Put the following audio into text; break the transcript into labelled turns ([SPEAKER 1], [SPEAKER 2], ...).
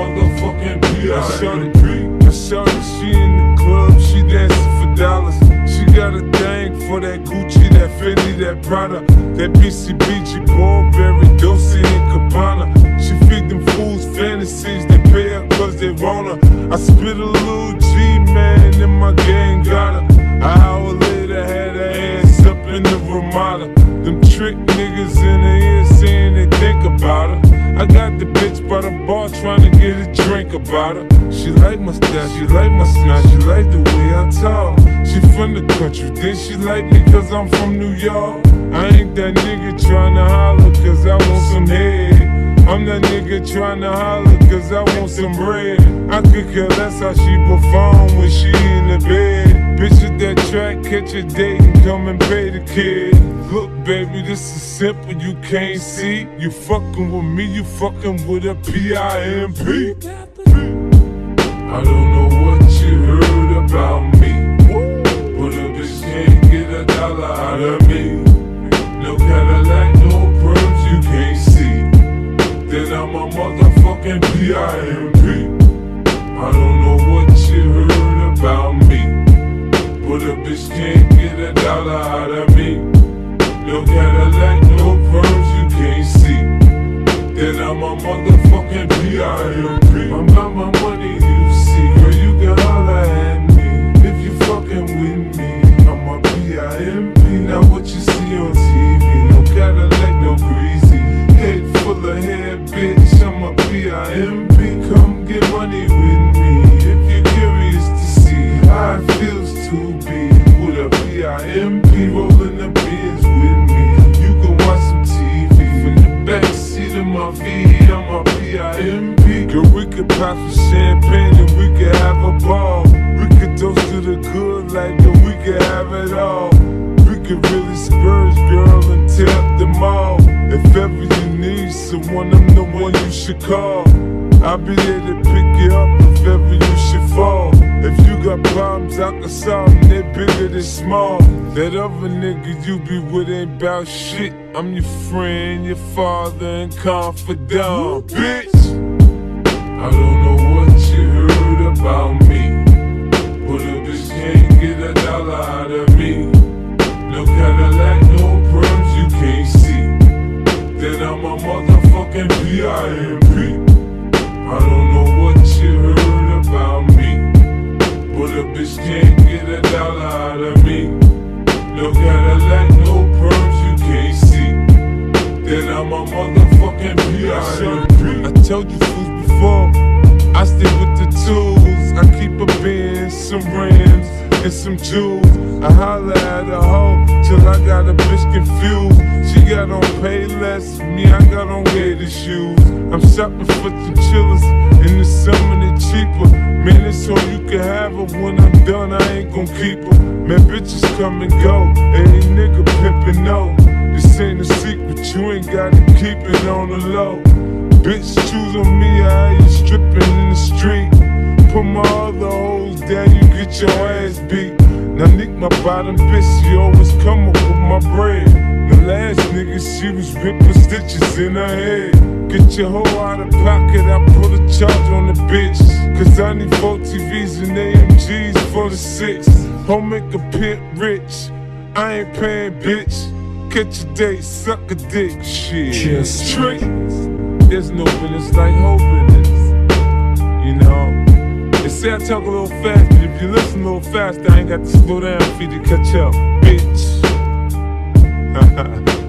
[SPEAKER 1] I shorty, I shorty, she in the club, she dancing for dollars. She got a thing for that Gucci, that Fendi, that Prada, that BCBG, Burberry, Dolce and Gabbana. She feed them fools fantasies, they pay her cause they want her. I spit a little G, man, and my gang got her. An hour later, had her ass up in the Ramada. Them trick niggas in the ear saying they think about her. I got the bitch by the bar trying to get a drink about her. She like my style, she like my smile, she like the way I talk. She from the country, then she like me cause I'm from New York. I ain't that nigga trying to holler cause I want some head. I'm that nigga tryna holler cause I want some bread. I could care less how she perform when she in the bed. Bitch at that track, catch a date and come and pay the kid. Look, baby, this is simple, you can't see. You fucking with me, you fucking with a P-I-M-P. I don't know what motherfucking P-I-M-P. I don't know what you heard about me. But a bitch can't get a dollar out of me. No Cadillac, no perms, you can't see. Then I'm a motherfucking P.I.M.P. I'm about my money, you see. Girl, you can holler at me if you fucking with me. I'm a. Now what you see on pop champagne and we could have a ball. We could toast to the good like that we could have it all. We could really spurge, girl, and tear up the mall. If ever you need someone, I'm the one you should call. I'll be there to pick you up if ever you should fall. If you got problems, I can solve them, they're bigger than small. That other nigga you be with ain't about shit. I'm your friend, your father, and confidant, bitch. Then I'm a motherfucking. I told you fools before, I stick with the tools. I keep a Benz, some rims, and some jewels. I holler at a hoe till I got a bitch confused. She got on Payless, me I got on gator shoes. I'm shopping for the chillers, in the summer they cheaper. Man, it's so you can have her when I'm done, I ain't gon' keep her. Man, bitches come and go, any nigga pimpin' no. Ain't a secret, you ain't gotta keep it on the low. Bitch, choose on me, I you stripping in the street. Put my other hoes down, you get your ass beat. Now Nick, my bottom bitch, she always come up with my bread. The last nigga, she was ripping stitches in her head. Get your hoe out of pocket, I put a charge on the bitch. Cause I need four TVs and AMGs for the six. Home make a pit rich, I ain't paying bitch. Catch a date, suck a dick, shit.
[SPEAKER 2] Cheers.
[SPEAKER 1] Trick. There's no business like whole business. You know? They say I talk a little fast, but if you listen a little faster, I ain't got to slow down for you to catch up, bitch.